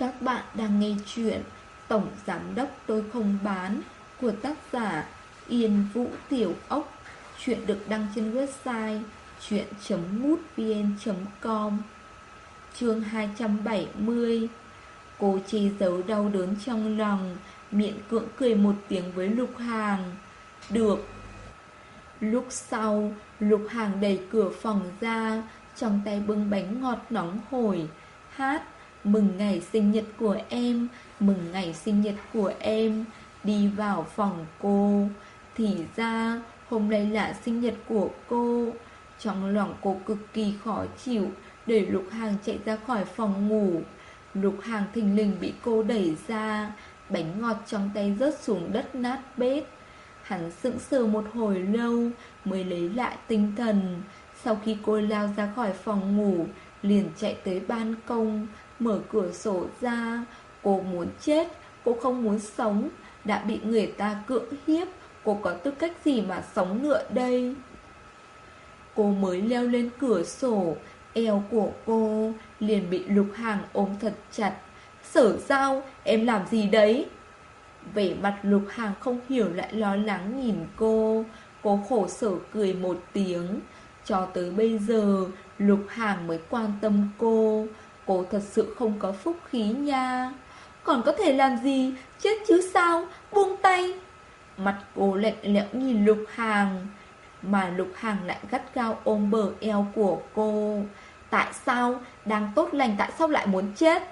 Các bạn đang nghe chuyện Tổng Giám Đốc Tôi Không Bán của tác giả Yên Vũ Tiểu Ốc. Chuyện được đăng trên website chuyện.mútvn.com Chương 270 Cô che giấu đau đớn trong lòng, Miệng cưỡng cười một tiếng với Lục Hàng. Được. Lúc sau, Lục Hàng đẩy cửa phòng ra, Trong tay bưng bánh ngọt nóng hổi, Hát Mừng ngày sinh nhật của em, Mừng ngày sinh nhật của em. Đi vào phòng cô, Thì ra hôm nay là sinh nhật của cô. Trong lòng cô cực kỳ khó chịu, Để Lục Hàng chạy ra khỏi phòng ngủ. Lục Hàng thình lình bị cô đẩy ra, Bánh ngọt trong tay rớt xuống đất nát bét. Hắn sững sờ một hồi lâu, Mới lấy lại tinh thần. Sau khi cô lao ra khỏi phòng ngủ, Liền chạy tới ban công Mở cửa sổ ra. Cô muốn chết, Cô không muốn sống. Đã bị người ta cưỡng hiếp, Cô có tư cách gì mà sống nữa đây? Cô mới leo lên cửa sổ, Eo của cô liền bị lục hàng ôm thật chặt. Sở giao, em làm gì đấy? Vẻ mặt lục hàng không hiểu lại lo lắng nhìn cô. Cô khổ sở cười một tiếng. Cho tới bây giờ, Lục hàng mới quan tâm cô. Cô thật sự không có phúc khí nha. Còn có thể làm gì? Chết chứ sao? Buông tay. Mặt cô lạnh lẽo nhìn lục hàng, Mà lục hàng lại gắt gao ôm bờ eo của cô. Tại sao? Đang tốt lành tại sao lại muốn chết?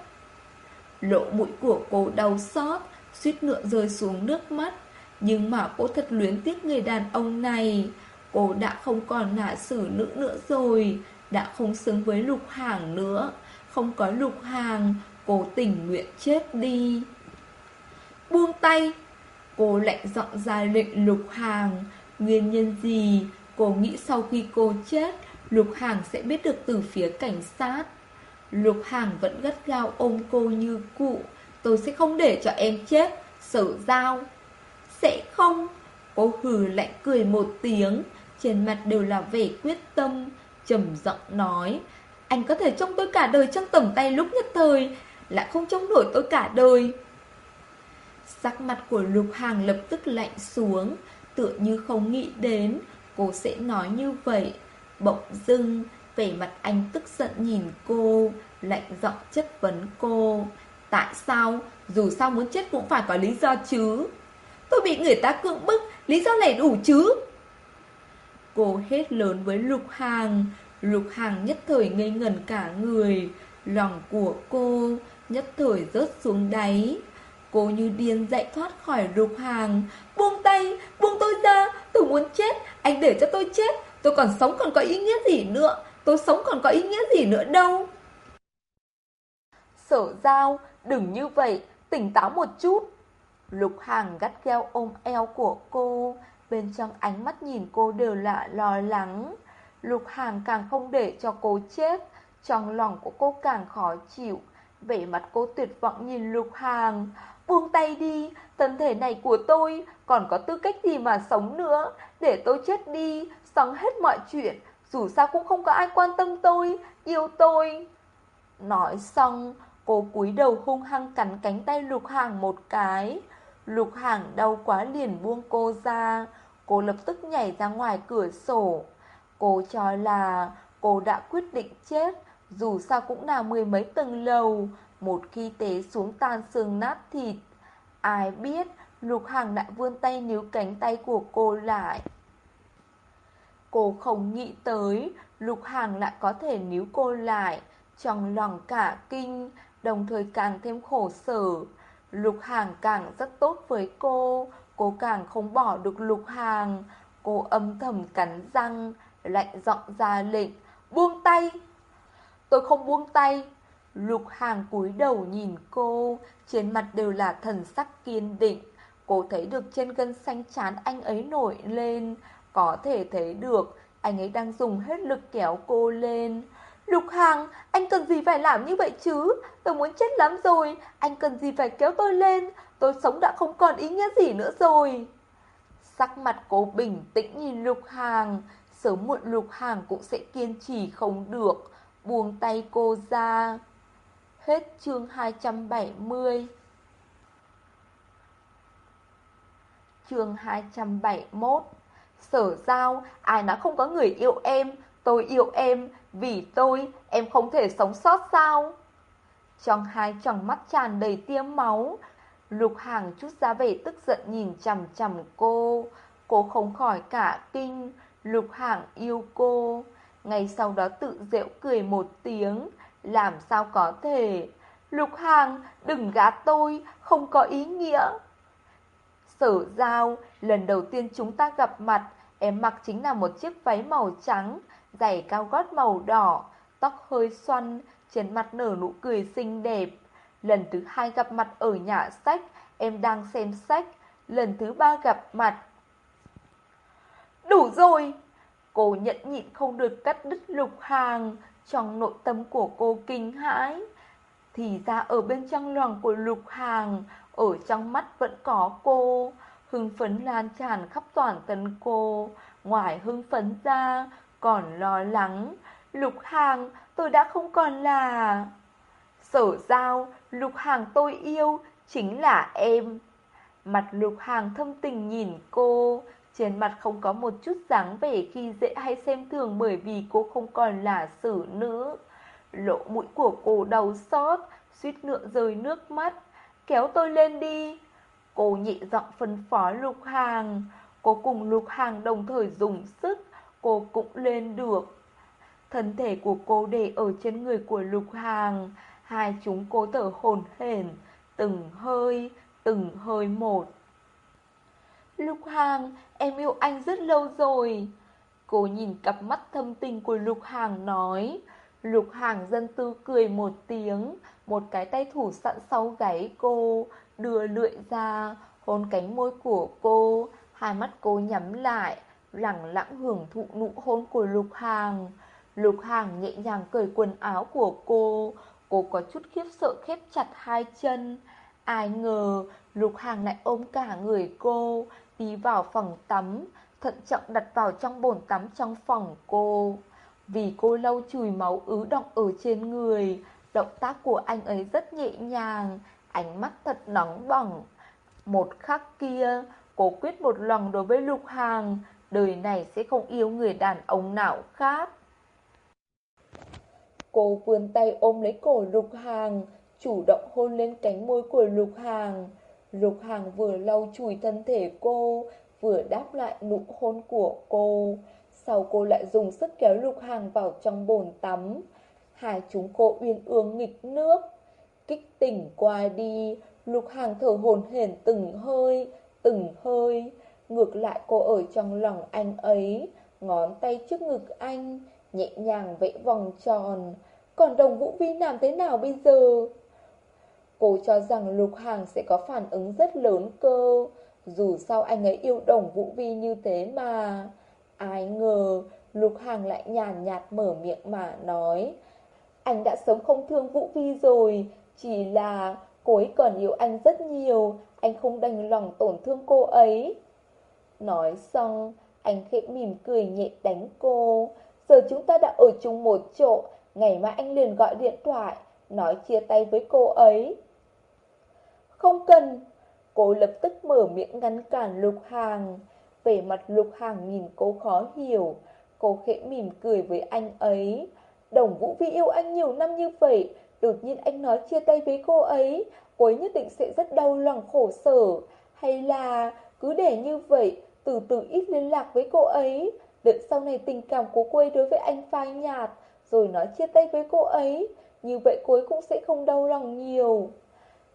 Lỗ mũi của cô đau xót, Suýt nữa rơi xuống nước mắt. Nhưng mà cô thật luyến tiếc người đàn ông này. Cô đã không còn là xử nữ nữa rồi, Đã không xứng với lục hàng nữa. Không có lục hàng, Cô tình nguyện chết đi. Buông tay, Cô lạnh giọng ra lệnh lục hàng. Nguyên nhân gì Cô nghĩ sau khi cô chết, Lục hàng sẽ biết được từ phía cảnh sát? Lục hàng vẫn gắt gao ôm cô như cụ. Tôi sẽ không để cho em chết Sở giao Sẽ không. Cô hừ lạnh cười một tiếng. Trên mặt đều là vẻ quyết tâm, trầm giọng nói. Anh có thể trông tôi cả đời trong tầm tay lúc nhất thời, Lại không trông nổi tôi cả đời. Sắc mặt của lục hàng lập tức lạnh xuống, Tựa như không nghĩ đến Cô sẽ nói như vậy. Bỗng dưng, Vẻ mặt anh tức giận nhìn cô, Lạnh giọng chất vấn cô. Tại sao? Dù sao muốn chết cũng phải có lý do chứ. Tôi bị người ta cưỡng bức, Lý do này đủ chứ? Cô hết lớn với lục hàng Lục hàng nhất thời ngây ngẩn cả người. Lòng của cô nhất thời rớt xuống đáy. Cô như điên dậy thoát khỏi lục hàng Buông tay, buông tôi ra. Tôi muốn chết, anh để cho tôi chết. Tôi còn sống còn có ý nghĩa gì nữa? Tôi sống còn có ý nghĩa gì nữa đâu? Sở giao, đừng như vậy, tỉnh táo một chút. Lục hàng gắt gao ôm eo của cô. Bên trong ánh mắt nhìn cô đều là lo lắng. Lục hàng càng không để cho cô chết, Trong lòng của cô càng khó chịu. Vẻ mặt cô tuyệt vọng nhìn lục hàng. Buông tay đi, Thân thể này của tôi Còn có tư cách gì mà sống nữa? Để tôi chết đi, Xong hết mọi chuyện. Dù sao cũng không có ai quan tâm tôi, Yêu tôi. Nói xong, Cô cúi đầu hung hăng cắn cánh tay lục hàng một cái. Lục hàng đau quá liền buông cô ra. Cô lập tức nhảy ra ngoài cửa sổ. Cô cho là cô đã quyết định chết, Dù sao cũng là mười mấy tầng lầu. Một khi té xuống tan xương nát thịt, Ai biết Lục Hàng lại vươn tay níu cánh tay của cô lại. Cô không nghĩ tới Lục Hàng lại có thể níu cô lại, Trong lòng cả kinh, Đồng thời càng thêm khổ sở. Lục Hàng càng rất tốt với cô Cô càng không bỏ được Lục Hàng Cô âm thầm cắn răng Lạnh giọng ra lệnh Buông tay Tôi không buông tay Lục Hàng cúi đầu nhìn cô Trên mặt đều là thần sắc kiên định Cô thấy được trên gân xanh chán anh ấy nổi lên Có thể thấy được Anh ấy đang dùng hết lực kéo cô lên Lục Hàng, anh cần gì phải làm như vậy chứ? Tôi muốn chết lắm rồi, anh cần gì phải kéo tôi lên? Tôi sống đã không còn ý nghĩa gì nữa rồi. Sắc mặt cô bình tĩnh nhìn Lục Hàng, sớm muộn Lục Hàng cũng sẽ kiên trì không được, buông tay cô ra. Hết chương 270 Chương 271 Sở giao, ai nói không có người yêu em Tôi yêu em, vì tôi, em không thể sống sót sao? Trong hai tròng mắt tràn đầy tiêm máu Lục Hàng chút ra vẻ tức giận nhìn chằm chằm cô. Cô không khỏi cả kinh. Lục Hạng yêu cô. Ngay sau đó tự dễu cười một tiếng. Làm sao có thể? Lục Hạng, đừng gạt tôi, Không có ý nghĩa. Sở giao, Lần đầu tiên chúng ta gặp mặt, Em mặc chính là một chiếc váy màu trắng, Giày cao gót màu đỏ, Tóc hơi xoăn, Trên mặt nở nụ cười xinh đẹp. Lần thứ hai gặp mặt ở nhà sách, Em đang xem sách. Lần thứ ba gặp mặt Đủ rồi. Cô nhận nhịn không được cắt đứt lục hàng Trong nội tâm của cô kinh hãi. Thì ra ở bên trong lòng của lục hàng, Ở trong mắt vẫn có cô. Hưng phấn lan tràn khắp toàn thân cô. Ngoài hưng phấn ra Còn lo lắng, Lục hàng, tôi đã không còn là Sở giao, Lục hàng tôi yêu Chính là em. Mặt lục hàng thâm tình nhìn cô trên mặt không có một chút dáng vẻ khi dễ hay xem thường bởi vì cô không còn là xử nữ. lộ mũi của cô đau xót, suýt nữa rơi nước mắt. Kéo tôi lên đi. Cô nhị giọng phân phó lục hàng. Cô cùng lục hàng đồng thời dùng sức. Cô cũng lên được. Thân thể của cô để ở trên người của lục hàng. Hai chúng cố thở hồn hển, từng hơi, từng hơi một. Lục Hàng, em yêu anh rất lâu rồi. Cô nhìn cặp mắt thâm tình của Lục Hàng nói. Lục Hàng dân tư cười một tiếng, một cái tay thủ sẵn sau gáy cô, đưa lưỡi ra, hôn cánh môi của cô, hai mắt cô nhắm lại, lặng lặng hưởng thụ nụ hôn của Lục Hàng. Lục Hàng nhẹ nhàng cởi quần áo của cô, cô có chút khiếp sợ khép chặt hai chân. Ai ngờ, Lục Hàng lại ôm cả người cô, đi vào phòng tắm, thận trọng đặt vào trong bồn tắm trong phòng cô. Vì cô lâu chùi máu ứ động ở trên người, động tác của anh ấy rất nhẹ nhàng, ánh mắt thật nóng bỏng. Một khắc kia, cô quyết một lòng đối với Lục Hàng, đời này sẽ không yêu người đàn ông nào khác. Cô vươn tay ôm lấy cổ Lục Hàng, chủ động hôn lên cánh môi của Lục Hàng. Lục Hàng vừa lau chùi thân thể cô, vừa đáp lại nụ hôn của cô. Sau cô lại dùng sức kéo Lục Hàng vào trong bồn tắm. Hai chúng cô uyên ương nghịch nước. Kích tỉnh qua đi, Lục Hàng thở hồn hển từng hơi, từng hơi. Ngược lại cô ở trong lòng anh ấy, ngón tay trước ngực anh, nhẹ nhàng vẽ vòng tròn. Còn đồng Vũ Vi làm thế nào bây giờ? Cô cho rằng Lục Hàng sẽ có phản ứng rất lớn cơ. Dù sao anh ấy yêu đồng Vũ Vi như thế mà. Ai ngờ, Lục Hàng lại nhàn nhạt mở miệng mà nói, Anh đã sống không thương Vũ Vi rồi, Chỉ là cô ấy còn yêu anh rất nhiều, Anh không đành lòng tổn thương cô ấy. Nói xong, Anh khẽ mỉm cười nhẹ đánh cô, Giờ chúng ta đã ở chung một chỗ, Ngày mai anh liền gọi điện thoại, Nói chia tay với cô ấy không cần. Cô lập tức mở miệng ngăn cản lục hàng. Về mặt lục hàng nhìn cô khó hiểu. Cô khẽ mỉm cười với anh ấy. Đồng Vũ Vi yêu anh nhiều năm như vậy. Đột nhiên anh nói chia tay với cô ấy. Cô ấy nhất định sẽ rất đau lòng khổ sở. Hay là cứ để như vậy, từ từ ít liên lạc với cô ấy. Đợi sau này tình cảm của cô ấy đối với anh phai nhạt. Rồi nói chia tay với cô ấy. Như vậy cô ấy cũng sẽ không đau lòng nhiều.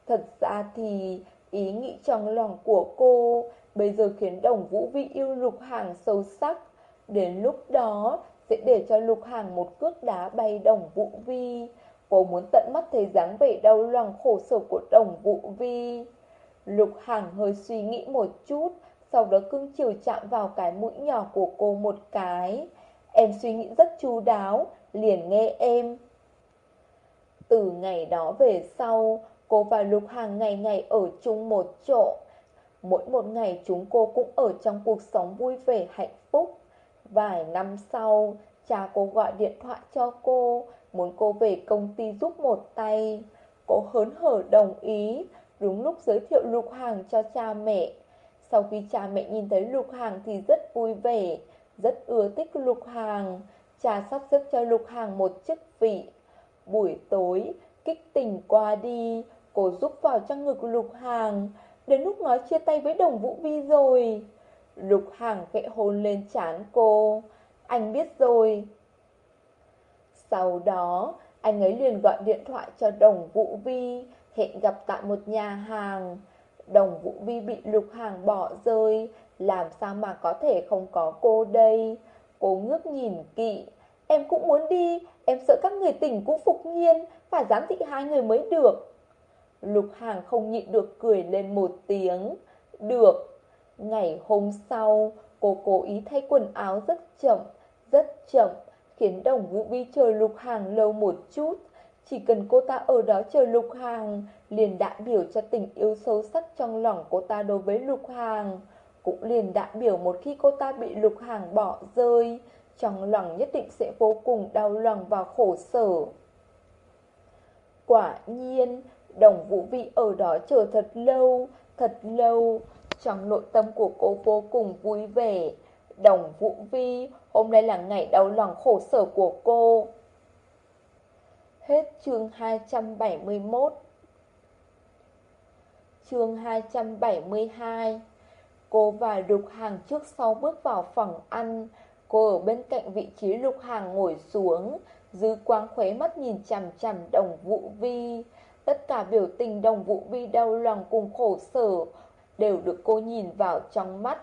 Thật ra thì ý nghĩ trong lòng của cô bây giờ khiến đồng vũ vi yêu lục hàng sâu sắc. Đến lúc đó sẽ để cho lục hàng một cước đá bay đồng vũ vi. Cô muốn tận mắt thấy dáng vẻ đau lòng khổ sở của đồng vũ vi. Lục hàng hơi suy nghĩ một chút, sau đó cưng chiều chạm vào cái mũi nhỏ của cô một cái. Em suy nghĩ rất chu đáo, liền nghe em. Từ ngày đó về sau, Cô và Lục Hàng ngày ngày ở chung một chỗ. Mỗi một ngày chúng cô cũng ở trong cuộc sống vui vẻ hạnh phúc. Vài năm sau, cha cô gọi điện thoại cho cô, muốn cô về công ty giúp một tay. Cô hớn hở đồng ý, đúng lúc giới thiệu Lục Hàng cho cha mẹ. Sau khi cha mẹ nhìn thấy Lục Hàng thì rất vui vẻ, rất ưa thích Lục Hàng. Cha sắp xếp cho Lục Hàng một chức vị. Buổi tối, kích tỉnh qua đi, cô giúp vào trong ngực Lục Hàng. Đến lúc nói chia tay với đồng Vũ Vi rồi. Lục Hàng khẽ hôn lên chán cô. Anh biết rồi. Sau đó, anh ấy liền gọi điện thoại cho đồng Vũ Vi, hẹn gặp tại một nhà hàng. Đồng Vũ Vi bị Lục Hàng bỏ rơi, làm sao mà có thể không có cô đây? Cô ngước nhìn kỵ. Em cũng muốn đi, em sợ các người tỉnh cũng phục nhiên, phải giám thị hai người mới được. Lục Hàng không nhịn được cười lên một tiếng. Được. Ngày hôm sau, cô cố ý thay quần áo rất chậm, rất chậm, khiến đồng vũ vi chờ Lục Hàng lâu một chút. Chỉ cần cô ta ở đó chờ Lục Hàng, liền đại biểu cho tình yêu sâu sắc trong lòng cô ta đối với Lục Hàng. Cũng liền đại biểu một khi cô ta bị Lục Hàng bỏ rơi, trong lòng nhất định sẽ vô cùng đau lòng và khổ sở. Quả nhiên, đồng vũ vị ở đó chờ thật lâu, thật lâu. Trong nội tâm của cô vô cùng vui vẻ. Đồng vũ vi, hôm nay là ngày đau lòng khổ sở của cô. Hết chương 271 Chương 272 Cô và Lục Hàng trước sau bước vào phòng ăn Cô ở bên cạnh vị trí Lục Hàng ngồi xuống Dư quang khuấy mắt nhìn chằm chằm đồng vũ vi Tất cả biểu tình, đồng vũ vi đau lòng cùng khổ sở Đều được cô nhìn vào trong mắt.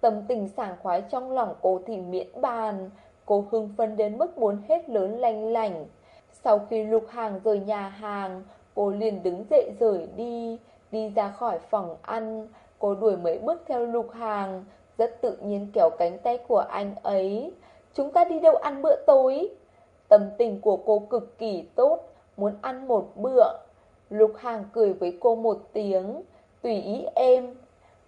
Tâm tình sảng khoái trong lòng cô thì miễn bàn. Cô hưng phấn đến mức muốn hết lớn lanh lành Sau khi lục hàng rời nhà hàng, Cô liền đứng dậy rời đi Đi ra khỏi phòng ăn. Cô đuổi mấy bước theo lục hàng, Rất tự nhiên kéo cánh tay của anh ấy. Chúng ta đi đâu ăn bữa tối? Tâm tình của cô cực kỳ tốt, Muốn ăn một bữa. Lục hàng cười với cô một tiếng Tùy ý em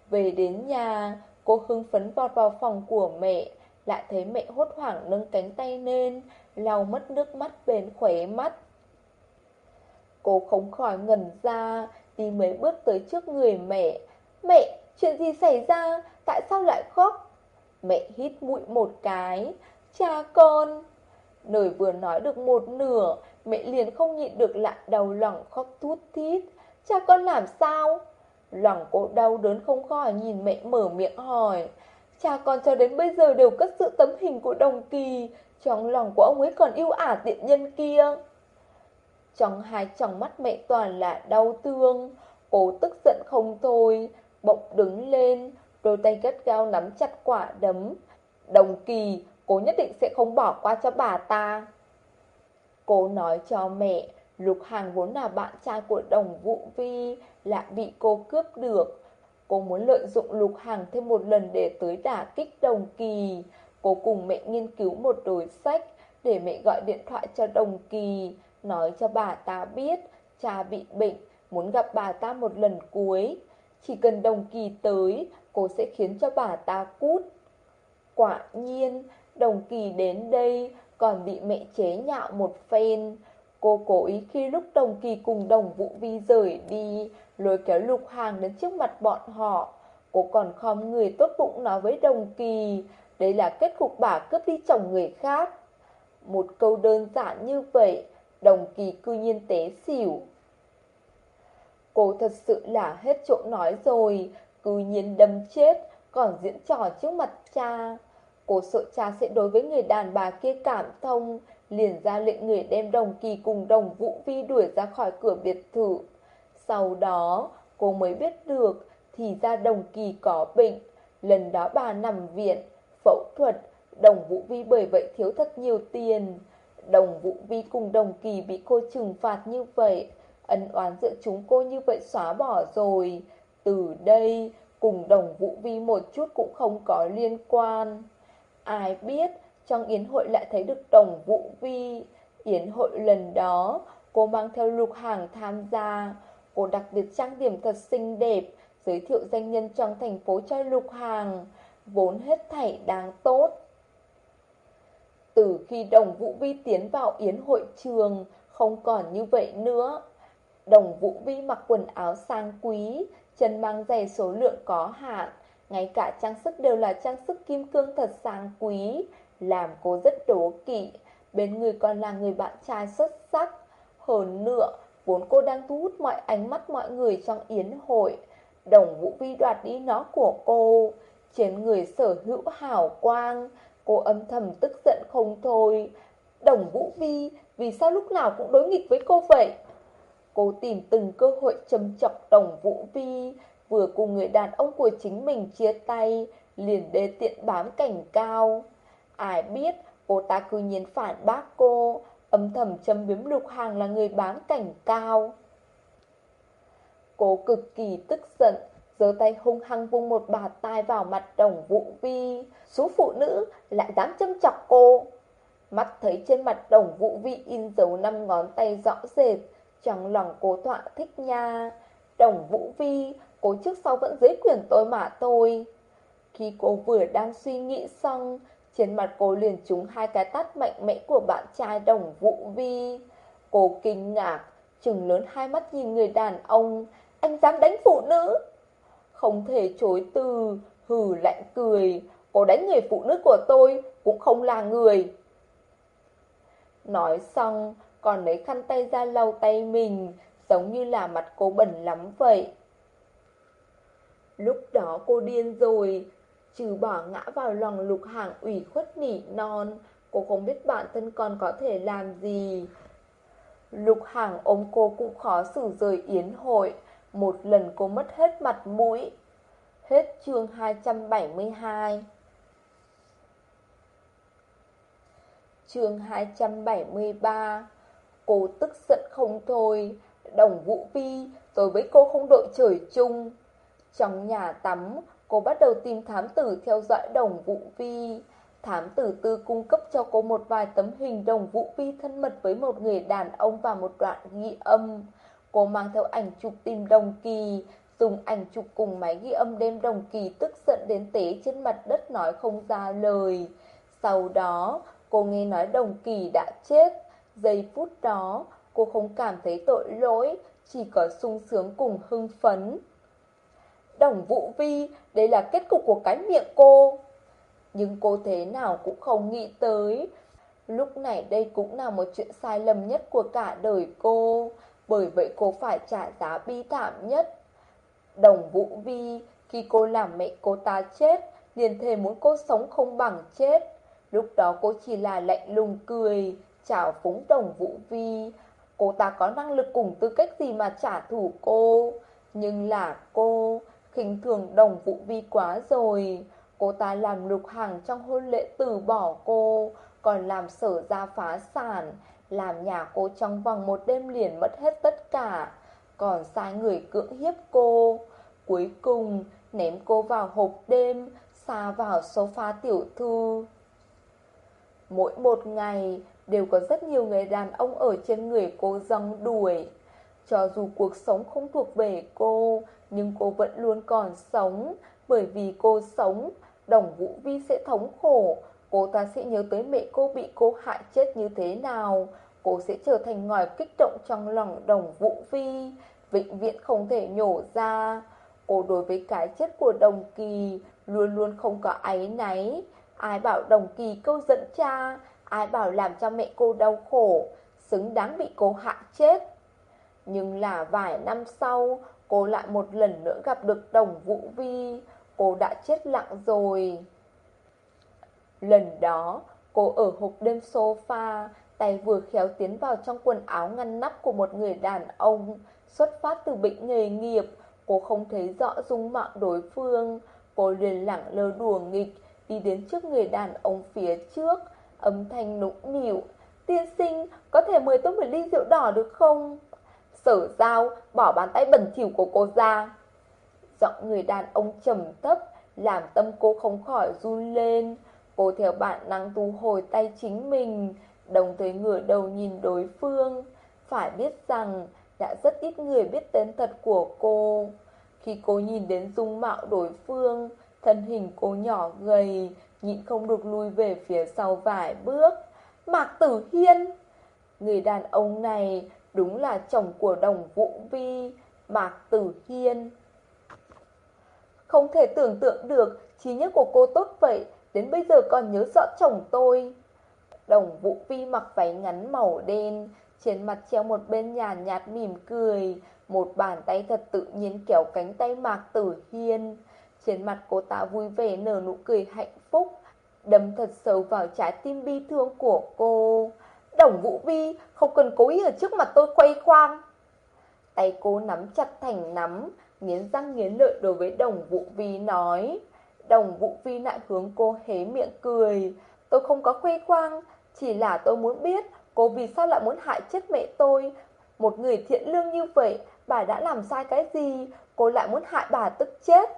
Về đến nhà Cô hưng phấn vọt vào phòng của mẹ Lại thấy mẹ hốt hoảng nâng cánh tay lên lau mất nước mắt bên khóe mắt. Cô không khỏi ngẩn ra Đi mấy bước tới trước người mẹ. Mẹ, chuyện gì xảy ra? Tại sao lại khóc? Mẹ hít mũi một cái. Cha con! Nơi vừa nói được một nửa Mẹ liền không nhịn được lại đầu lòng khóc thút thít. Cha con làm sao? Lòng cô đau đớn không khỏi nhìn mẹ mở miệng hỏi. Cha con cho đến bây giờ đều cất sự tấm hình của đồng kỳ. Trong lòng của ông ấy còn yêu ả tiện nhân kia. Trong hai tròng mắt mẹ toàn là đau thương. Cô tức giận không thôi, Bỗng đứng lên, Đôi tay gắt gao nắm chặt quả đấm. Đồng kỳ, Cô nhất định sẽ không bỏ qua cho bà ta. Cô nói cho mẹ, Lục Hàng vốn là bạn trai của đồng Vũ Vi, Lại bị cô cướp được. Cô muốn lợi dụng Lục Hàng thêm một lần để tới đả kích đồng kỳ. Cô cùng mẹ nghiên cứu một đối sách Để mẹ gọi điện thoại cho đồng kỳ, Nói cho bà ta biết Cha bị bệnh, Muốn gặp bà ta một lần cuối. Chỉ cần đồng kỳ tới, Cô sẽ khiến cho bà ta cút. Quả nhiên, Đồng kỳ đến đây còn bị mẹ chế nhạo một phen. Cô cố ý khi lúc đồng kỳ cùng đồng vũ vi rời đi, Lôi kéo lục hàng đến trước mặt bọn họ. Cô còn khom người tốt bụng nói với đồng kỳ, Đây là kết cục bà cướp đi chồng người khác. Một câu đơn giản như vậy, Đồng kỳ cư nhiên tế xỉu. Cô thật sự là hết chỗ nói rồi, Cư nhiên đâm chết, Còn diễn trò trước mặt cha. Cô sợ cha sẽ đối với người đàn bà kia cảm thông liền ra lệnh người đem đồng kỳ cùng đồng vũ vi đuổi ra khỏi cửa biệt thự. Sau đó, cô mới biết được thì ra đồng kỳ có bệnh. Lần đó bà nằm viện, phẫu thuật, đồng vũ vi bởi vậy thiếu thật nhiều tiền. Đồng vũ vi cùng đồng kỳ bị cô trừng phạt như vậy. Ân oán giữa chúng cô như vậy xóa bỏ rồi. Từ đây, cùng đồng vũ vi một chút cũng không có liên quan. Ai biết, trong yến hội lại thấy được tổng Vũ Vi. Yến hội lần đó, cô mang theo lục hàng tham gia. Cô đặc biệt trang điểm thật xinh đẹp, giới thiệu danh nhân trong thành phố cho lục hàng. Vốn hết thảy đáng tốt. Từ khi Đồng Vũ Vi tiến vào yến hội trường, không còn như vậy nữa. Đồng Vũ Vi mặc quần áo sang quý, chân mang giày số lượng có hạn, ngay cả trang sức đều là trang sức kim cương thật sang quý, làm cô rất đố kỵ. Bên người còn là người bạn trai xuất sắc. Hơn nữa, vốn cô đang thu hút mọi ánh mắt mọi người trong yến hội. Đồng Vũ Vi đoạt đi nó của cô. Trên người sở hữu hào quang, cô âm thầm tức giận không thôi. Đồng Vũ Vi, vì sao lúc nào cũng đối nghịch với cô vậy? Cô tìm từng cơ hội châm chọc Đồng Vũ Vi, vừa cùng người đàn ông của chính mình chia tay, liền đê tiện bám cảnh cao. Ai biết cô ta cư nhiên phản bác cô, âm thầm châm biếm lục hàng là người bám cảnh cao. Cô cực kỳ tức giận, giơ tay hung hăng vung một bà tai vào mặt đồng vũ vi. Số phụ nữ lại dám châm chọc cô. Mắt thấy trên mặt đồng vũ vi in dấu năm ngón tay rõ rệt, trong lòng cô thọa thích nha. Đồng vũ vi, cô trước sau vẫn dưới quyền tôi mà tôi. Khi cô vừa đang suy nghĩ xong, trên mặt cô liền trúng hai cái tát mạnh mẽ của bạn trai đồng vụ vi. Cô kinh ngạc, trừng lớn hai mắt nhìn người đàn ông, anh dám đánh phụ nữ. Không thể chối từ, hừ lạnh cười, cô đánh người phụ nữ của tôi cũng không là người. Nói xong, còn lấy khăn tay ra lau tay mình, giống như là mặt cô bẩn lắm vậy. Lúc đó cô điên rồi, trừ bỏ ngã vào lòng lục hàng ủy khuất nỉ non, cô không biết bản thân còn có thể làm gì. Lục hàng ôm cô cũng khó xử rời yến hội, một lần cô mất hết mặt mũi. Hết chương 272 Chương 273 Cô tức giận không thôi. Đồng Vũ Vi Tôi với cô không đội trời chung. Trong nhà tắm, Cô bắt đầu tìm thám tử theo dõi đồng Vũ Vi Thám tử tư cung cấp cho cô một vài tấm hình đồng Vũ Vi thân mật với một người đàn ông và một đoạn ghi âm. Cô mang theo ảnh chụp tìm đồng kỳ, Dùng ảnh chụp cùng máy ghi âm đem đồng kỳ tức giận đến tế trên mặt đất nói không ra lời. Sau đó, cô nghe nói đồng kỳ đã chết. Giây phút đó, cô không cảm thấy tội lỗi, Chỉ có sung sướng cùng hưng phấn. Đồng Vũ Vi, đây là kết cục của cái miệng cô. Nhưng cô thế nào cũng không nghĩ tới. Lúc này đây cũng là một chuyện sai lầm nhất của cả đời cô. Bởi vậy cô phải trả giá bi thảm nhất. Đồng Vũ Vi, khi cô làm mẹ cô ta chết, liền thề muốn cô sống không bằng chết. Lúc đó cô chỉ là lạnh lùng cười, chào phúng Đồng Vũ Vi. Cô ta có năng lực cùng tư cách gì mà trả thù cô. Nhưng là cô, khinh thường đồng vụ vi quá rồi. Cô ta làm lục hàng trong hôn lễ từ bỏ cô, còn làm sở ra phá sản, làm nhà cô trong vòng một đêm liền mất hết tất cả, còn sai người cưỡng hiếp cô. Cuối cùng, ném cô vào hộp đêm, xa vào sofa tiểu thư. Mỗi một ngày, đều có rất nhiều người đàn ông ở trên người cô răng đuổi. Cho dù cuộc sống không thuộc về cô, nhưng cô vẫn luôn còn sống, bởi vì cô sống, đồng Vũ Vi sẽ thống khổ, cô ta sẽ nhớ tới mẹ cô bị cô hại chết như thế nào, cô sẽ trở thành ngòi kích động trong lòng đồng Vũ Vi, vĩnh viễn không thể nhổ ra. Cô đối với cái chết của đồng kỳ luôn luôn không có áy náy, ai bảo đồng kỳ câu dẫn cha, ai bảo làm cho mẹ cô đau khổ, xứng đáng bị cô hại chết. Nhưng là vài năm sau, cô lại một lần nữa gặp được đồng Vũ Vi, cô đã chết lặng rồi. Lần đó, cô ở hộp đêm sofa, tay vừa khéo tiến vào trong quần áo ngăn nắp của một người đàn ông, xuất phát từ bệnh nghề nghiệp, cô không thấy rõ dung mạo đối phương, cô liền lẳng lơ đùa nghịch, đi đến trước người đàn ông phía trước, âm thanh nũng nịu, tiên sinh, có thể mời tôi một ly rượu đỏ được không? Sở dao bỏ bàn tay bẩn thỉu của cô ra. Giọng người đàn ông trầm thấp Làm tâm cô không khỏi run lên. Cô theo bản năng thu hồi tay chính mình, Đồng thời ngửa đầu nhìn đối phương. Phải biết rằng Đã rất ít người biết tên thật của cô. Khi cô nhìn đến dung mạo đối phương, Thân hình cô nhỏ gầy, Nhịn không được lui về phía sau vài bước. Mạc Tử Hiên! Người đàn ông này Đúng là chồng của đồng Vũ Vi, Mạc Tử Hiên. Không thể tưởng tượng được, trí nhớ của cô tốt vậy, đến bây giờ còn nhớ rõ chồng tôi. Đồng Vũ Vi mặc váy ngắn màu đen, trên mặt treo một bên nhàn nhạt mỉm cười, một bàn tay thật tự nhiên kéo cánh tay Mạc Tử Hiên. Trên mặt cô ta vui vẻ nở nụ cười hạnh phúc, đâm thật sâu vào trái tim bi thương của cô. Đồng Vũ Vi không cần cố ý ở trước mặt tôi quay khoang. Tay cô nắm chặt thành nắm, nghiến răng nghiến lợi đối với đồng Vũ Vi nói. Đồng Vũ Vi lại hướng cô hé miệng cười. Tôi không có quay khoang, chỉ là tôi muốn biết cô vì sao lại muốn hại chết mẹ tôi. Một người thiện lương như vậy, bà đã làm sai cái gì, cô lại muốn hại bà tức chết.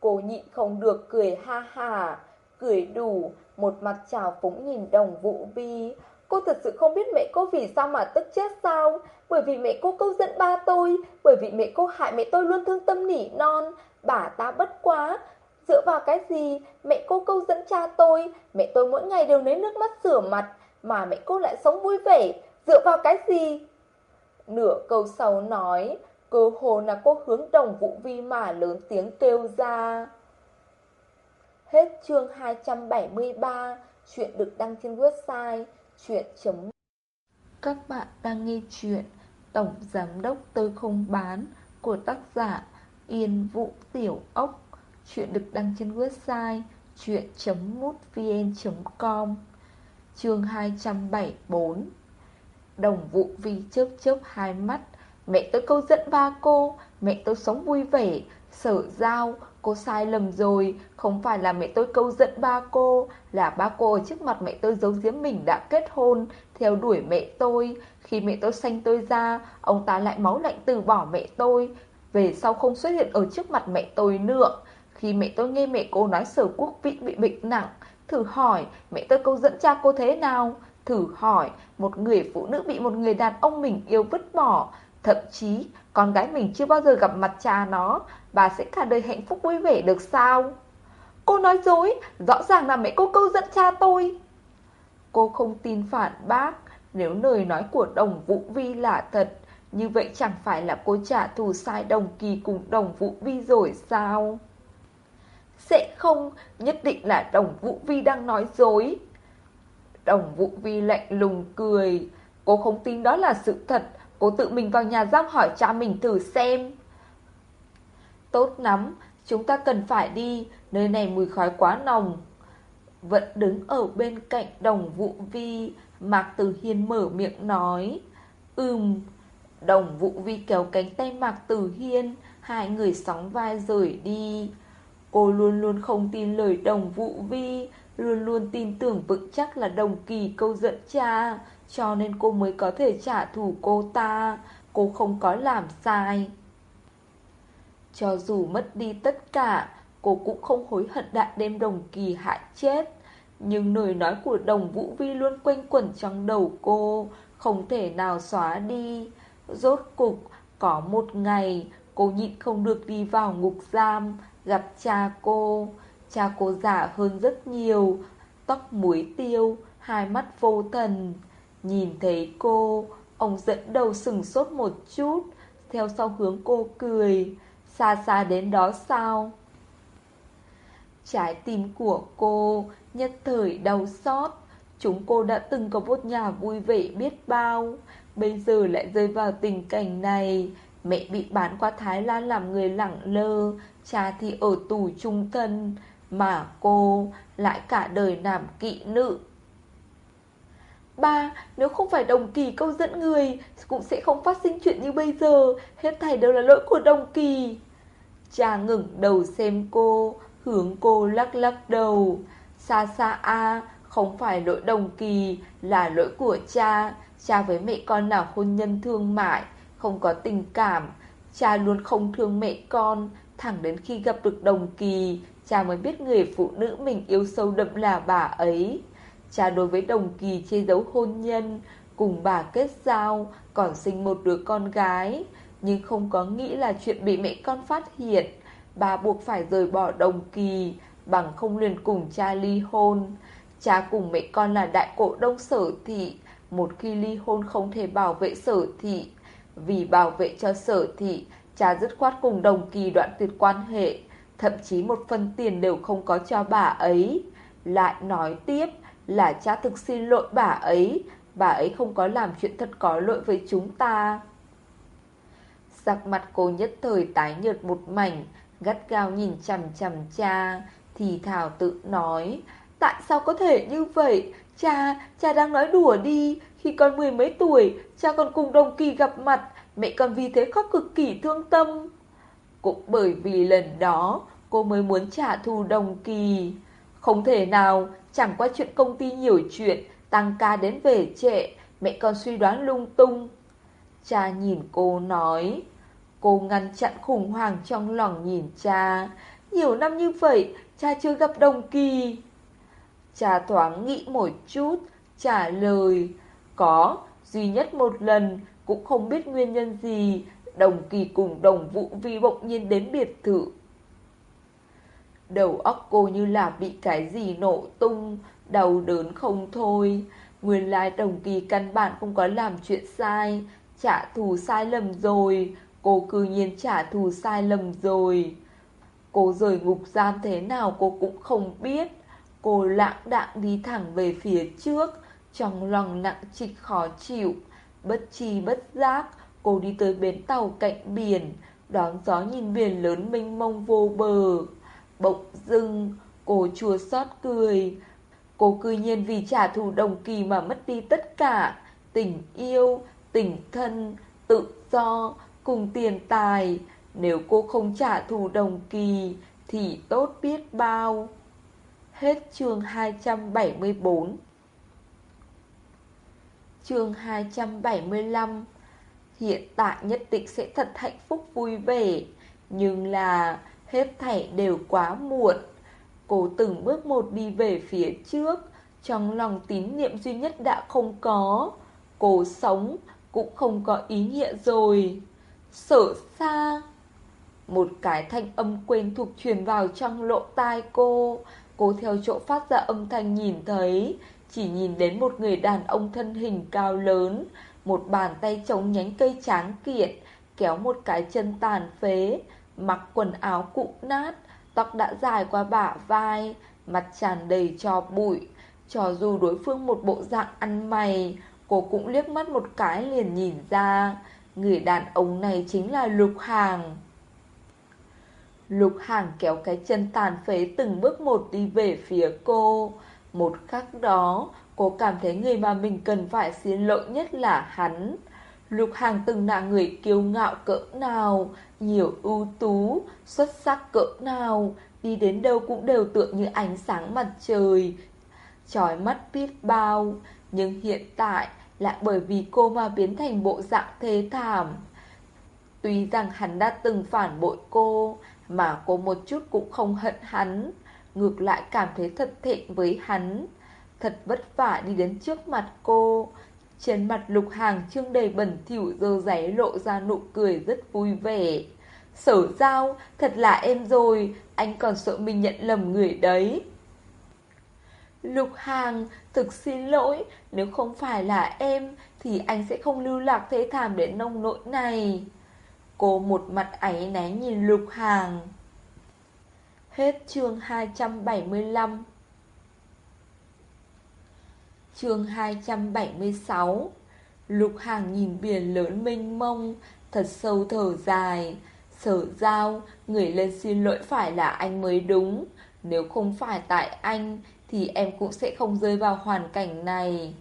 Cô nhịn không được cười ha ha, cười đủ, một mặt trào phúng nhìn đồng vũ vi. Cô thật sự không biết mẹ cô vì sao mà tức chết sao? Bởi vì mẹ cô câu dẫn ba tôi, bởi vì mẹ cô hại mẹ tôi luôn thương tâm nỉ non. Bà ta bất quá, dựa vào cái gì? Mẹ cô câu dẫn cha tôi, mẹ tôi mỗi ngày đều lấy nước mắt rửa mặt, mà mẹ cô lại sống vui vẻ, dựa vào cái gì? Nửa câu sau nói, cơ hồ là cô hướng đồng vụ vi mà lớn tiếng kêu ra. Hết chương 273, chuyện được đăng trên website chuyện chấm Các bạn đang nghe chuyện Tổng Giám Đốc Tôi Không Bán của tác giả Yên Vũ Tiểu Ốc. Chuyện được đăng trên website chuyện.mútvn.com Chương 274 Đồng vụ vi chớp chớp hai mắt. Mẹ tôi câu dẫn ba cô. Mẹ tôi sống vui vẻ Sở giao Cô sai lầm rồi, Không phải là mẹ tôi câu dẫn ba cô, Là ba cô ở trước mặt mẹ tôi giấu giếm mình đã kết hôn, Theo đuổi mẹ tôi. Khi mẹ tôi sanh tôi ra, Ông ta lại máu lạnh từ bỏ mẹ tôi, Về sau không xuất hiện ở trước mặt mẹ tôi nữa. Khi mẹ tôi nghe mẹ cô nói sở quốc vị bị bệnh nặng, Thử hỏi, mẹ tôi câu dẫn cha cô thế nào? Thử hỏi, một người phụ nữ bị một người đàn ông mình yêu vứt bỏ, Thậm chí con gái mình chưa bao giờ gặp mặt cha nó. Bà sẽ cả đời hạnh phúc vui vẻ được sao? Cô nói dối, Rõ ràng là mẹ cô câu dẫn cha tôi. Cô không tin phản bác, Nếu lời nói của đồng Vũ Vi là thật, Như vậy chẳng phải là cô trả thù sai đồng kỳ cùng đồng Vũ Vi rồi sao? Sẽ không, Nhất định là đồng Vũ Vi đang nói dối. Đồng Vũ Vi lạnh lùng cười. Cô không tin đó là sự thật. Cô tự mình vào nhà giam hỏi cha mình thử xem. Tốt lắm, chúng ta cần phải đi, nơi này mùi khói quá nồng. Vẫn đứng ở bên cạnh đồng vụ vi, Mạc Tử Hiên mở miệng nói. Ừm, đồng vụ vi kéo cánh tay Mạc Tử Hiên, hai người sóng vai rời đi. Cô luôn luôn không tin lời đồng vụ vi, luôn luôn tin tưởng vững chắc là đồng kỳ câu dẫn cha, cho nên cô mới có thể trả thù cô ta. Cô không có làm sai. Cho dù mất đi tất cả, cô cũng không hối hận đã đem đồng kỳ hại chết. Nhưng lời nói của đồng Vũ Vi luôn quanh quẩn trong đầu cô, không thể nào xóa đi. Rốt cục, có một ngày, cô nhịn không được đi vào ngục giam, gặp cha cô. Cha cô già hơn rất nhiều, tóc muối tiêu, hai mắt vô thần. Nhìn thấy cô, ông dẫn đầu sừng sốt một chút, theo sau hướng cô cười xa xa đến đó sao? Trái tim của cô nhất thời đau xót. Chúng cô đã từng có một nhà vui vẻ biết bao. Bây giờ lại rơi vào tình cảnh này. Mẹ bị bán qua Thái Lan làm người lẳng lơ. Cha thì ở tù trung thân. Mà cô lại cả đời làm kỵ nữ. Ba, nếu không phải đồng kỳ câu dẫn người, cũng sẽ không phát sinh chuyện như bây giờ. Hết thảy đều là lỗi của đồng kỳ. Cha ngẩng đầu xem cô, hướng cô lắc lắc đầu. Xa xa a không phải lỗi đồng kỳ, là lỗi của cha. Cha với mẹ con là hôn nhân thương mại, không có tình cảm. Cha luôn không thương mẹ con, thẳng đến khi gặp được đồng kỳ, cha mới biết người phụ nữ mình yêu sâu đậm là bà ấy. Cha đối với đồng kỳ che giấu hôn nhân, cùng bà kết giao, còn sinh một đứa con gái nhưng không có nghĩ là chuyện bị mẹ con phát hiện. Bà buộc phải rời bỏ đồng kỳ, bằng không liền cùng cha ly hôn. Cha cùng mẹ con là đại cổ đông sở thị, Một khi ly hôn không thể bảo vệ sở thị. Vì bảo vệ cho sở thị Cha dứt khoát cùng đồng kỳ đoạn tuyệt quan hệ. Thậm chí một phần tiền đều không có cho bà ấy. Lại nói tiếp là cha thực xin lỗi bà ấy. Bà ấy không có làm chuyện thật có lỗi với chúng ta. Sắc mặt cô nhất thời tái nhợt một mảnh Gắt gao nhìn chằm chằm cha. Thì Thảo tự nói Tại sao có thể như vậy? Cha, cha đang nói đùa đi. Khi con mười mấy tuổi Cha còn cùng đồng kỳ gặp mặt. Mẹ còn vì thế khóc cực kỳ thương tâm. Cũng bởi vì lần đó Cô mới muốn trả thù đồng kỳ. Không thể nào Chẳng qua chuyện công ty nhiều chuyện Tăng ca đến về trễ Mẹ còn suy đoán lung tung. Cha nhìn cô nói. Cô ngăn chặn khủng hoảng trong lòng nhìn cha. Nhiều năm như vậy, Cha chưa gặp đồng kỳ. Cha thoáng nghĩ một chút, Trả lời. Có, duy nhất một lần, Cũng không biết nguyên nhân gì. Đồng kỳ cùng đồng vụ vi bỗng nhiên đến biệt thự. Đầu óc cô như là bị cái gì nổ tung, Đau đớn không thôi. Nguyên lai đồng kỳ căn bản không có làm chuyện sai. Trả thù sai lầm rồi. Cô cư nhiên trả thù sai lầm rồi. Cô rời ngục giam thế nào cô cũng không biết. Cô lãng đạng đi thẳng về phía trước Trong lòng nặng trịch khó chịu. Bất chi bất giác Cô đi tới bến tàu cạnh biển Đón gió nhìn biển lớn mênh mông vô bờ. Bỗng dưng Cô chua xót cười. Cô cư nhiên vì trả thù đồng kỳ mà mất đi tất cả Tình yêu, tình thân, tự do, cùng tiền tài. Nếu cô không trả thù đồng kỳ Thì tốt biết bao. Hết chương 274 Chương 275 Hiện tại nhất định sẽ thật hạnh phúc vui vẻ. Nhưng là hết thảy đều quá muộn. Cô từng bước một đi về phía trước. Trong lòng tín niệm duy nhất đã không có. Cô sống cũng không có ý nghĩa rồi. Sở xa Một cái thanh âm quen thuộc truyền vào trong lộ tai cô. Cô theo chỗ phát ra âm thanh nhìn thấy, Chỉ nhìn đến một người đàn ông thân hình cao lớn, Một bàn tay chống nhánh cây tráng kiện Kéo một cái chân tàn phế, Mặc quần áo cũ nát, Tóc đã dài qua bả vai, Mặt tràn đầy trò bụi. Cho dù đối phương một bộ dạng ăn mày Cô cũng liếc mắt một cái liền nhìn ra, Người đàn ông này chính là Lục Hàng. Lục Hàng kéo cái chân tàn phế từng bước một đi về phía cô. Một khắc đó, Cô cảm thấy người mà mình cần phải xin lỗi nhất là hắn. Lục Hàng từng là người kiêu ngạo cỡ nào, Nhiều ưu tú, Xuất sắc cỡ nào, Đi đến đâu cũng đều tựa như ánh sáng mặt trời Chói mắt biết bao. Nhưng hiện tại lại bởi vì cô mà biến thành bộ dạng thế thảm. Tuy rằng hắn đã từng phản bội cô, mà cô một chút cũng không hận hắn, ngược lại cảm thấy thật thẹn với hắn. Thật vất vả đi đến trước mặt cô, trên mặt lục hàng trương đầy bẩn thỉu dơ giấy lộ ra nụ cười rất vui vẻ. Sở giao, thật là em rồi, anh còn sợ mình nhận lầm người đấy. Lục Hàng, thực xin lỗi, nếu không phải là em thì anh sẽ không lưu lạc thế thảm đến nông nỗi này. Cô một mặt áy náy nhìn Lục Hàng. Hết chương 275 Chương 276 Lục Hàng nhìn biển lớn mênh mông, thật sâu thở dài. Sở giao, người lên xin lỗi phải là anh mới đúng. Nếu không phải tại anh thì em cũng sẽ không rơi vào hoàn cảnh này.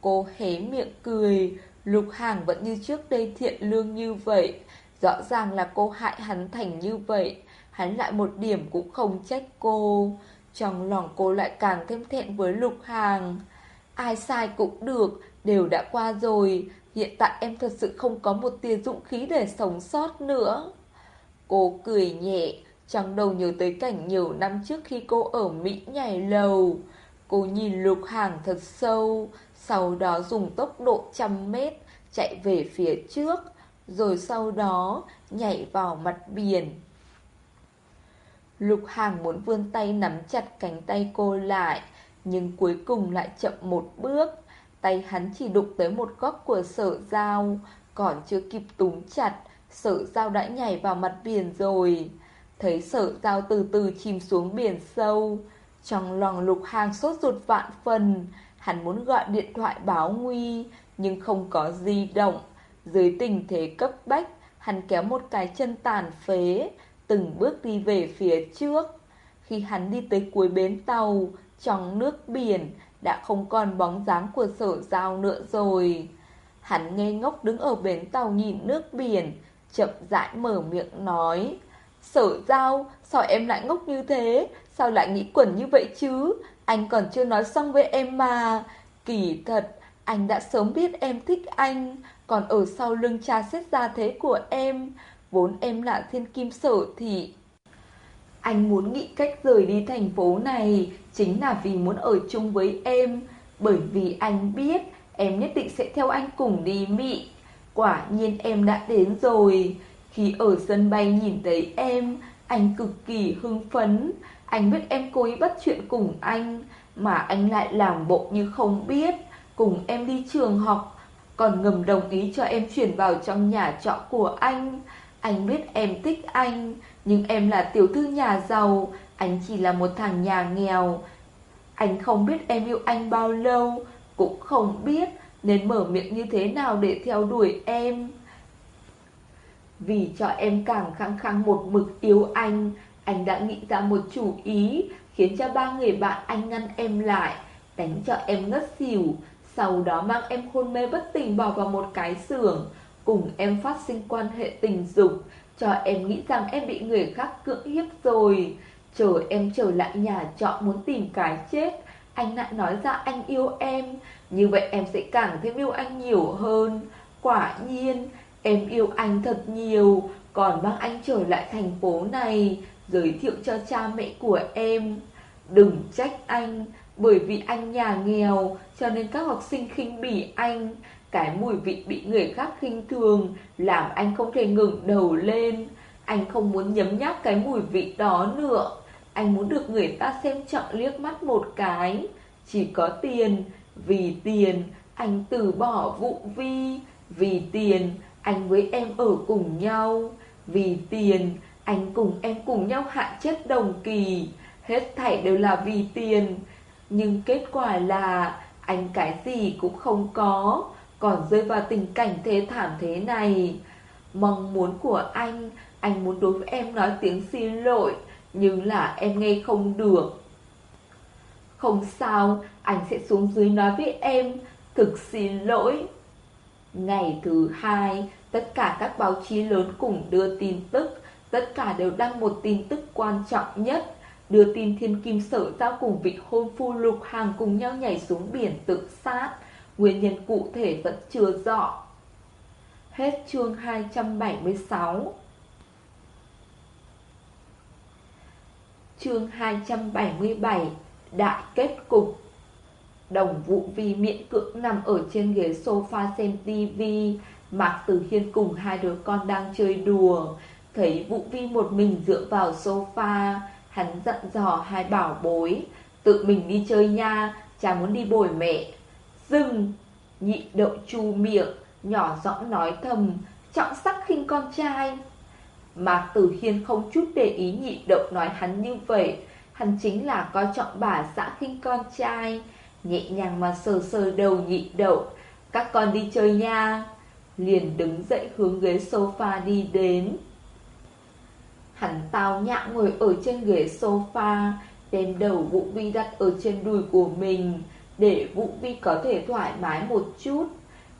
Cô hé miệng cười, Lục Hàng vẫn như trước đây thiện lương như vậy. Rõ ràng là cô hại hắn thành như vậy, hắn lại một điểm cũng không trách cô. Trong lòng cô lại càng thêm thẹn với Lục Hàng. Ai sai cũng được, đều đã qua rồi. Hiện tại em thật sự không có một tia dũng khí để sống sót nữa. Cô cười nhẹ, trong đầu nhớ tới cảnh nhiều năm trước khi cô ở Mỹ nhảy lầu. Cô nhìn lục hàng thật sâu, sau đó dùng tốc độ trăm mét chạy về phía trước, rồi sau đó nhảy vào mặt biển. Lục hàng muốn vươn tay nắm chặt cánh tay cô lại, nhưng cuối cùng lại chậm một bước. Tay hắn chỉ đụng tới một góc của sở dao Còn chưa kịp túm chặt Sở dao đã nhảy vào mặt biển rồi Thấy sở dao từ từ chìm xuống biển sâu. Trong lòng lục hàng sốt ruột vạn phần, Hắn muốn gọi điện thoại báo nguy, Nhưng không có di động. Dưới tình thế cấp bách, Hắn kéo một cái chân tàn phế, Từng bước đi về phía trước. Khi hắn đi tới cuối bến tàu, Trong nước biển, Đã không còn bóng dáng của sở dao nữa rồi. Hắn ngây ngốc đứng ở bến tàu nhìn nước biển, Chậm rãi mở miệng nói Sở giao, sao em lại ngốc như thế? Sao lại nghĩ quẩn như vậy chứ? Anh còn chưa nói xong với em mà. Kỳ thật, anh đã sớm biết em thích anh, còn ở sau lưng cha xét ra thế của em. Vốn em là thiên kim sở thì Anh muốn nghĩ cách rời đi thành phố này chính là vì muốn ở chung với em. Bởi vì anh biết em nhất định sẽ theo anh cùng đi Mỹ. Quả nhiên em đã đến rồi. Khi ở sân bay nhìn thấy em, anh cực kỳ hưng phấn. Anh biết em cố ý bắt chuyện cùng anh, mà anh lại làm bộ như không biết. Cùng em đi trường học, còn ngầm đồng ý cho em chuyển vào trong nhà trọ của anh. Anh biết em thích anh, nhưng em là tiểu thư nhà giàu, anh chỉ là một thằng nhà nghèo. Anh không biết em yêu anh bao lâu, cũng không biết nên mở miệng như thế nào để theo đuổi em. Vì cho em càng khăng khăng một mực yêu anh, anh đã nghĩ ra một chủ ý, khiến cho ba người bạn anh ngăn em lại, đánh cho em ngất xỉu, sau đó mang em hôn mê bất tỉnh bỏ vào một cái xưởng, cùng em phát sinh quan hệ tình dục, cho em nghĩ rằng em bị người khác cưỡng hiếp rồi. Chờ em trở lại nhà trọ muốn tìm cái chết, anh lại nói ra anh yêu em, như vậy em sẽ càng thêm yêu anh nhiều hơn. Quả nhiên, Em yêu anh thật nhiều, còn mang anh trở lại thành phố này, giới thiệu cho cha mẹ của em. Đừng trách anh, bởi vì anh nhà nghèo, cho nên các học sinh khinh bỉ anh. Cái mùi vị bị người khác khinh thường, làm anh không thể ngừng đầu lên. Anh không muốn nhấm nháp cái mùi vị đó nữa. Anh muốn được người ta xem trọng liếc mắt một cái. Chỉ có tiền, vì tiền, anh từ bỏ vụ vi. Vì tiền, anh với em ở cùng nhau. Vì tiền, Anh cùng em cùng nhau hạ chết đồng kỳ. Hết thảy đều là vì tiền. Nhưng kết quả là, Anh cái gì cũng không có. Còn rơi vào tình cảnh thế thảm thế này, Mong muốn của anh Anh muốn đối với em nói tiếng xin lỗi, Nhưng là em nghe không được. Không sao, Anh sẽ xuống dưới nói với em, Thực xin lỗi. Ngày thứ hai, tất cả các báo chí lớn cùng đưa tin tức, tất cả đều đăng một tin tức quan trọng nhất. Đưa tin thiên kim sở giao cùng vị hôn phu lục hàng cùng nhau nhảy xuống biển tự sát. Nguyên nhân cụ thể vẫn chưa rõ. Hết chương 276 Chương 277 Đại kết cục Đồng vụ vi miễn cưỡng nằm ở trên ghế sofa xem tivi Mạc Tử Hiên cùng hai đứa con đang chơi đùa. Thấy vụ vi một mình dựa vào sofa, Hắn dặn dò hai bảo bối, Tự mình đi chơi nha Cha muốn đi bồi mẹ. Dừng! Nhị đậu chu miệng, Nhỏ giọng nói thầm, Trọng sắc khinh con trai. Mạc Tử Hiên không chút để ý nhị đậu nói hắn như vậy. Hắn chính là coi trọng bà xã khinh con trai. Nhẹ nhàng mà sờ sờ đầu nhị đậu. Các con đi chơi nha. Liền đứng dậy hướng ghế sofa đi đến. Hắn tao nhã ngồi ở trên ghế sofa, Đem đầu Vũ Vi đặt ở trên đùi của mình, Để Vũ Vi có thể thoải mái một chút.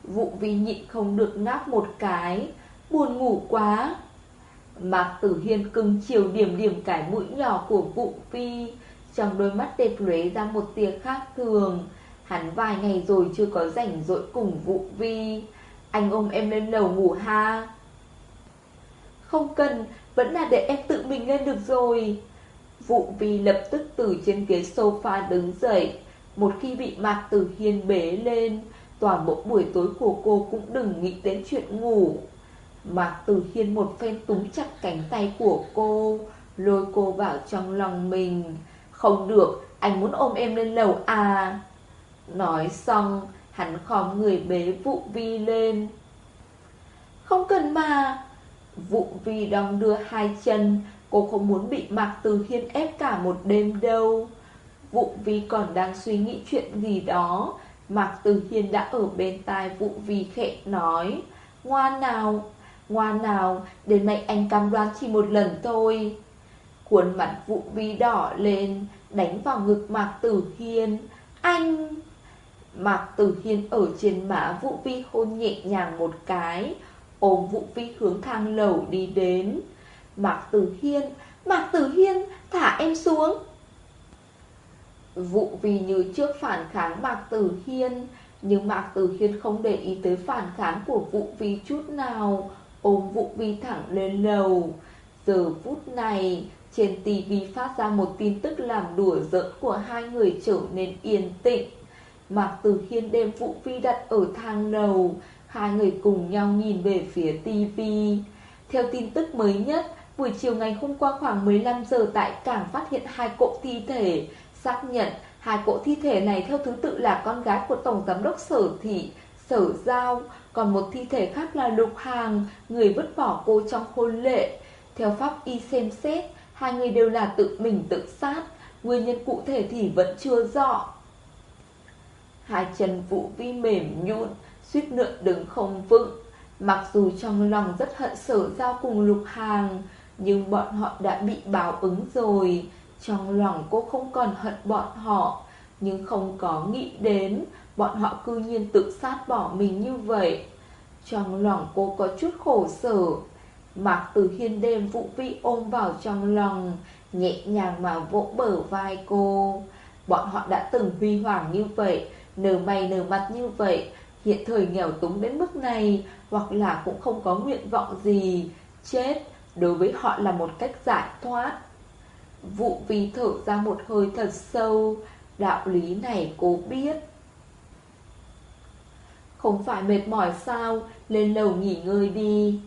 Vũ Vi nhịn không được ngáp một cái, Buồn ngủ quá. Mạc Tử Hiên cưng chiều điểm điểm cái mũi nhỏ của Vũ Vi trong đôi mắt đẹp lóe ra một tia khác thường. Hắn vài ngày rồi chưa có rảnh rỗi cùng vụ vi. Anh ôm em lên lầu ngủ ha? Không cần, Vẫn là để em tự mình lên được rồi. Vụ vi lập tức từ trên ghế sofa đứng dậy. Một khi bị Mạc Tử Hiên bế lên, Toàn bộ buổi tối của cô cũng đừng nghĩ đến chuyện ngủ. Mạc Tử Hiên một phen túm chặt cánh tay của cô, Lôi cô vào trong lòng mình không được, anh muốn ôm em lên lầu à? Nói xong Hắn khom người bế vụ vi lên. Không cần mà. Vụ vi đong đưa hai chân. Cô không muốn bị Mạc Từ Hiên ép cả một đêm đâu. Vụ vi còn đang suy nghĩ chuyện gì đó. Mạc Từ Hiên đã ở bên tai vụ vi khẽ nói Ngoan nào, ngoan nào, đến nay anh cam đoan chỉ một lần thôi. Khuôn mặt vụ vi đỏ lên, đánh vào ngực Mạc Tử Hiên. Anh... Mạc Tử Hiên ở trên má Vũ Vi hôn nhẹ nhàng một cái Ôm Vũ Vi hướng thang lầu đi đến. Mạc Tử Hiên, Mạc Tử Hiên, thả em xuống. Vụ vi như trước phản kháng Mạc Tử Hiên Nhưng Mạc Tử Hiên không để ý tới phản kháng của vụ vi chút nào Ôm vụ vi thẳng lên lầu. Giờ phút này trên tivi phát ra một tin tức làm đùa giỡn của hai người trở nên yên tĩnh. Mạc Tử Hiên đem vụ vi đặt ở thang lầu Hai người cùng nhau nhìn về phía tivi Theo tin tức mới nhất Buổi chiều ngày hôm qua khoảng 15 giờ tại cảng phát hiện hai cỗ thi thể. Xác nhận hai cỗ thi thể này theo thứ tự là con gái của Tổng Giám đốc Sở Thị, Sở Giao. Còn một thi thể khác là Lục Hàng, người vứt bỏ cô trong hôn lệ Theo pháp y xem xét, hai người đều là tự mình tự sát Nguyên nhân cụ thể thì vẫn chưa rõ Hai chân Vũ Vi mềm nhũn, suýt nữa đứng không vững. Mặc dù trong lòng rất hận sở giao cùng lục hàng, nhưng bọn họ đã bị báo ứng rồi. Trong lòng cô không còn hận bọn họ, nhưng không có nghĩ đến bọn họ cư nhiên tự sát bỏ mình như vậy. Trong lòng cô có chút khổ sở mặc từ Hiên đêm Vũ Vi ôm vào trong lòng, nhẹ nhàng mà vỗ bờ vai cô. Bọn họ đã từng huy hoàng như vậy, nở mày nở mặt như vậy, hiện thời nghèo túng đến mức này, hoặc là cũng không có nguyện vọng gì, chết đối với họ là một cách giải thoát. Vụ vi thở ra một hơi thật sâu, đạo lý này cô biết. Không phải mệt mỏi sao, lên lầu nghỉ ngơi đi.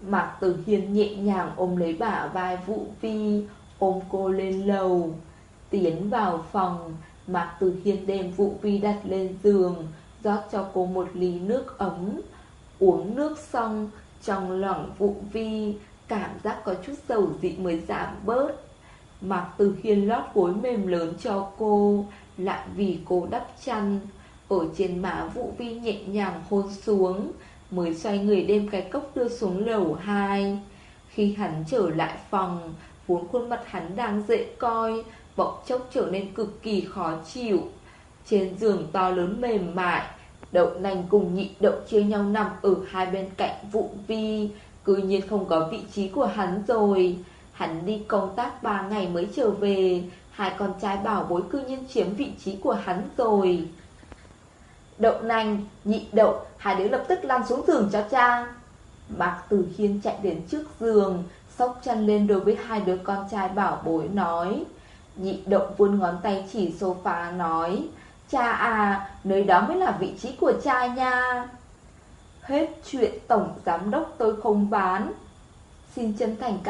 Mạc Tử Hiên nhẹ nhàng ôm lấy bả vai Vũ Vi, ôm cô lên lầu. Tiến vào phòng, Mạc Tử Hiên đem Vũ Vi đặt lên giường, rót cho cô một ly nước ấm. Uống nước xong, trong lòng Vũ Vi, cảm giác có chút dầu dị mới giảm bớt. Mạc Tử Hiên lót gối mềm lớn cho cô, lại vì cô đắp chăn. Ở trên má Vũ Vi nhẹ nhàng hôn xuống, mới xoay người đem cái cốc đưa xuống lầu 2. Khi hắn trở lại phòng, vốn khuôn mặt hắn đang dễ coi, bỗng chốc trở nên cực kỳ khó chịu. Trên giường to lớn mềm mại, đậu nành cùng nhị đậu chia nhau nằm ở hai bên cạnh vụ vi, cứ nhiên không có vị trí của hắn rồi. Hắn đi công tác 3 ngày mới trở về, hai con trai bảo bối cư nhiên chiếm vị trí của hắn rồi. Đậu nành, nhị đậu, hai đứa lập tức lăn xuống giường cho cha. Bạc Tử Hiên chạy đến trước giường, sóc chăn lên đối với hai đứa con trai bảo bối nói. Nhị động vươn ngón tay chỉ sofa nói Cha à, nơi đó mới là vị trí của cha nha Hết chuyện tổng giám đốc tôi không bán Xin chân thành cảm